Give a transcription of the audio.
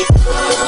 Oh,